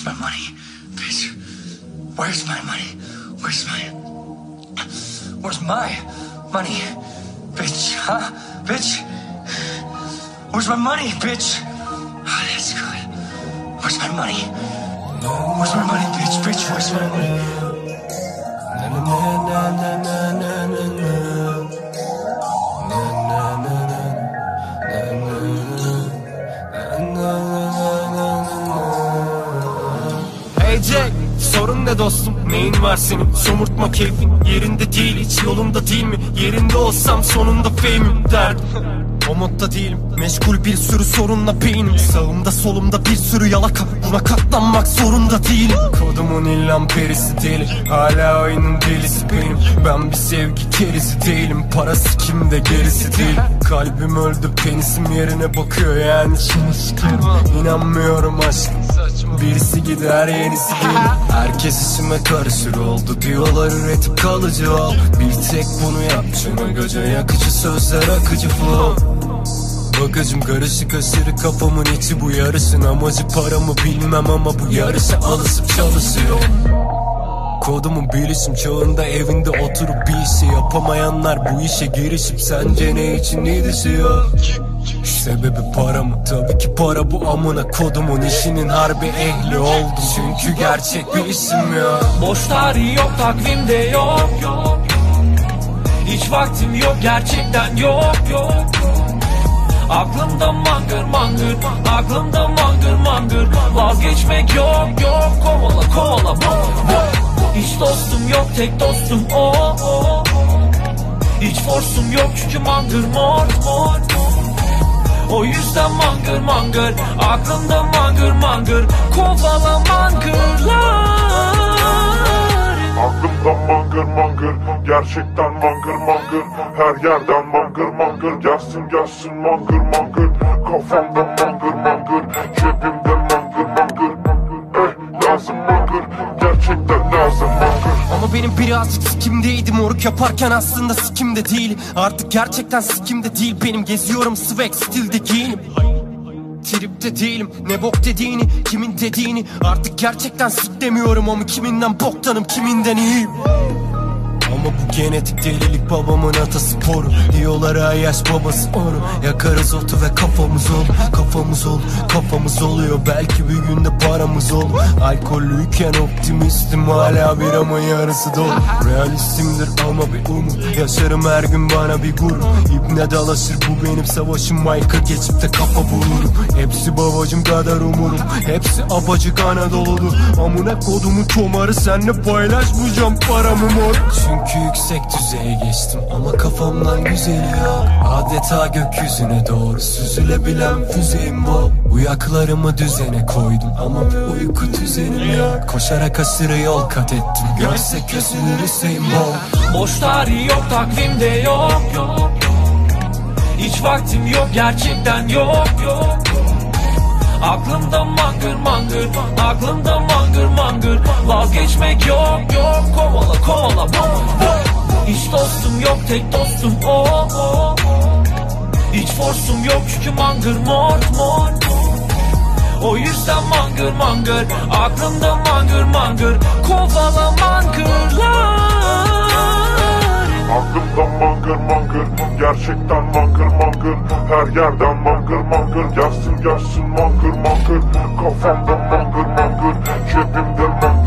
Where's my money? Bitch. Where's my money? Where's my. Where's my money? Bitch, huh? Bitch? Where's my money, bitch? Oh, that's good. Where's my money? Where's my money, bitch? Bitch, where's my money? Jack sorun ne dostum? Neyin var senin? Somurtma keyfin. Yerinde değil hiç yolunda değil mi? Yerinde olsam sonunda fame'im derdim o modda değilim. Meşgul bir sürü sorunla beynim. Sağımda solumda bir sürü yalaka. Buna katlanmak zorunda değilim. Kodumun illan perisi deli Hala oyunun delisi benim. Ben bir sevgi kerisi değilim. Parası kimde gerisi değil. Kalbim öldü penisim yerine bakıyor yani. Şimdi İnanmıyorum aşkım Birisi gider yenisi gelir. Herkes işime karışır oldu. Diyorlar üretip kalıcı ol. Bir tek bunu yap. Şuna göce yakıcı sözler akıcı flow. Bagajım karışık aşırı kafamın içi bu yarışın amacı paramı bilmem ama bu yarışa alışıp çalışıyor. Kodumun bilişim çağında evinde oturup bir işi yapamayanlar bu işe girişip sence ne için ne düşüyor? Sebebi para mı? Tabii ki para bu amına kodumun işinin harbi ehli oldu Çünkü gerçek bir isim ya Boş tarihi yok takvimde yok yok. Hiç vaktim yok gerçekten yok yok Aklımda mangır mangır Aklımda mangır mangır. Vazgeçmek yok yok. Kovala kovala. Hiç dostum yok tek dostum o o Hiç forsum yok çünkü mangır mort mort o yüzden mangır mangır Aklımda mangır mangır Kovala mangırlar. Aklımda mangır mangır Gerçekten mangır mangır Her yerden mangır mangır Gelsin gelsin mangır mangır Kafamda mangır mangır Cebimde mangır mangır Eh lazım mangır Gerçekten lazım mangır Benim birazcık sikimdeydi. Moruk yaparken aslında sikimde değil. Artık gerçekten sikimde değil. Benim geziyorum swag stilde giyinim Tripte değilim ne bok dediğini kimin dediğini. Artık gerçekten sik demiyorum ama kiminden boktanım kiminden iyiyim ama bu genetik delilik babamın atasporu Diyorlar ay yaş babası onu Yakarız otu ve kafamız ol. Kafamız ol kafamız oluyor. Belki bir günde paramız ol. Alkollüyken optimistim hala bir ama yarısı dolu. Realistimdir ama bir umut. Yaşarım her gün bana bir gurur. İbne dalaşır bu benim savaşım. Mike'a geçip de kafa bulurum Hepsi babacım kadar umurum. Hepsi apacık Anadolu'dur. Amına kodumun çomarı senle paylaşmayacağım paramı mor. Çünkü yüksek düzeye geçtim Ama kafamdan güzeli yok. Adeta gökyüzüne doğru süzülebilen füzeyim bu. Uyaklarımı düzene koydum Ama bir uyku düzenim yok. Koşarak aşırı yol kat ettim. Görsek gözünü Hüseyin Bolt Boş tarihi yok takvimde yok yok. Hiç vaktim yok gerçekten yok yok Aklımda mangır mangır Aklımda mangır mangır. Vazgeçmek yok yok. Kovala kovala. Hiç dostum yok tek dostum o. O Hiç forsum yok çünkü mangır mort mort o yüzden mangır mangır Aklımda mangır mangır. Kovala mangırlar Aklımda mangır mangır Gerçekten mangır mangır Her yerden mangır mangır Gelsin gelsin mangır mangır Kafamda mangır mangır Cebimde mangır